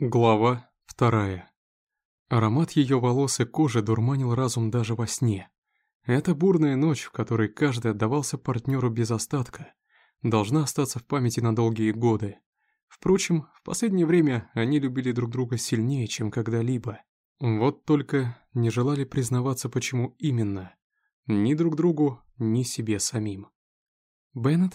Глава вторая. Аромат ее волос и кожи дурманил разум даже во сне. Эта бурная ночь, в которой каждый отдавался партнеру без остатка, должна остаться в памяти на долгие годы. Впрочем, в последнее время они любили друг друга сильнее, чем когда-либо. Вот только не желали признаваться, почему именно. Ни друг другу, ни себе самим. Беннет?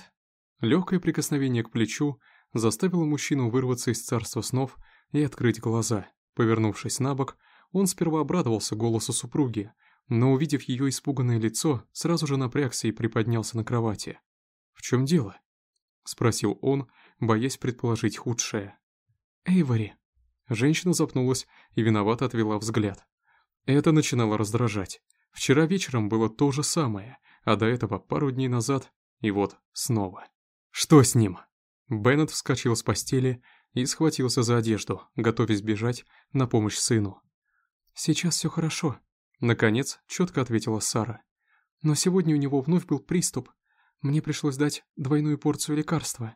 Легкое прикосновение к плечу заставило мужчину вырваться из царства снов и открыть глаза. Повернувшись на бок, он сперва обрадовался голосу супруги, но, увидев ее испуганное лицо, сразу же напрягся и приподнялся на кровати. «В чем дело?» — спросил он, боясь предположить худшее. «Эйвори». Женщина запнулась и виновато отвела взгляд. Это начинало раздражать. Вчера вечером было то же самое, а до этого пару дней назад, и вот снова. «Что с ним?» Беннет вскочил с постели и схватился за одежду, готовясь бежать на помощь сыну. «Сейчас все хорошо», — наконец четко ответила Сара. «Но сегодня у него вновь был приступ. Мне пришлось дать двойную порцию лекарства».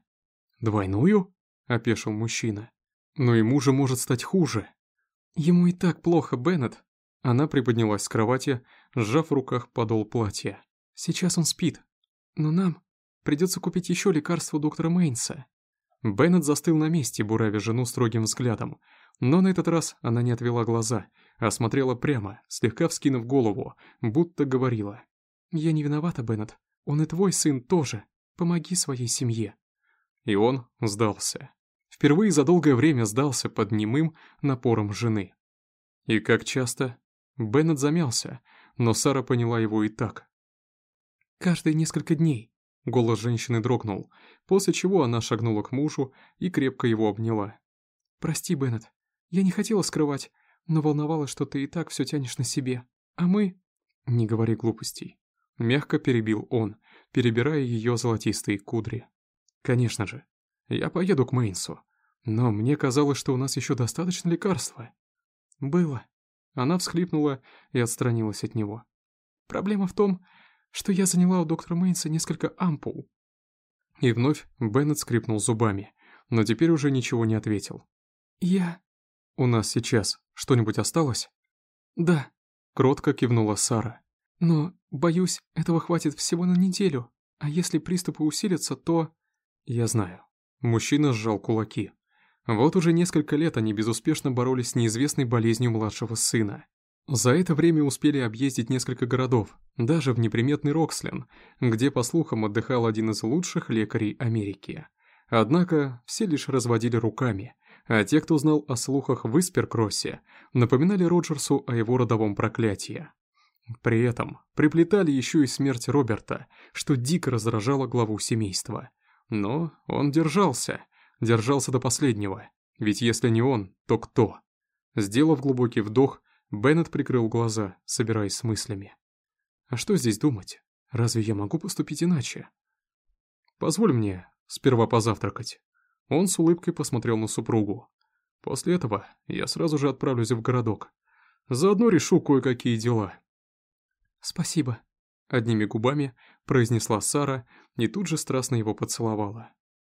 «Двойную?» — опешил мужчина. «Но ему же может стать хуже». «Ему и так плохо, Беннет». Она приподнялась с кровати, сжав в руках подол платья. «Сейчас он спит. Но нам придется купить еще лекарство доктора Мейнса». Беннет застыл на месте, буравя жену строгим взглядом, но на этот раз она не отвела глаза, а смотрела прямо, слегка вскинув голову, будто говорила. «Я не виновата, Беннет. Он и твой сын тоже. Помоги своей семье». И он сдался. Впервые за долгое время сдался под немым напором жены. И как часто? Беннет замялся, но Сара поняла его и так. «Каждые несколько дней», Голос женщины дрогнул, после чего она шагнула к мужу и крепко его обняла. «Прости, Беннет, я не хотела скрывать, но волновалась, что ты и так все тянешь на себе. А мы...» «Не говори глупостей». Мягко перебил он, перебирая ее золотистые кудри. «Конечно же. Я поеду к Мейнсу. Но мне казалось, что у нас еще достаточно лекарства». «Было». Она всхлипнула и отстранилась от него. «Проблема в том, что я заняла у доктора Мейнса несколько ампул». И вновь Беннет скрипнул зубами, но теперь уже ничего не ответил. «Я...» «У нас сейчас что-нибудь осталось?» «Да», — кротко кивнула Сара. «Но, боюсь, этого хватит всего на неделю, а если приступы усилятся, то...» «Я знаю». Мужчина сжал кулаки. Вот уже несколько лет они безуспешно боролись с неизвестной болезнью младшего сына. За это время успели объездить несколько городов, даже в неприметный Рокслен, где, по слухам, отдыхал один из лучших лекарей Америки. Однако все лишь разводили руками, а те, кто знал о слухах в Исперкроссе, напоминали Роджерсу о его родовом проклятии. При этом приплетали еще и смерть Роберта, что дико раздражало главу семейства. Но он держался, держался до последнего, ведь если не он, то кто? Сделав глубокий вдох, Беннет прикрыл глаза, собираясь с мыслями. «А что здесь думать? Разве я могу поступить иначе?» «Позволь мне сперва позавтракать». Он с улыбкой посмотрел на супругу. «После этого я сразу же отправлюсь в городок. Заодно решу кое-какие дела». «Спасибо», — одними губами произнесла Сара и тут же страстно его поцеловала.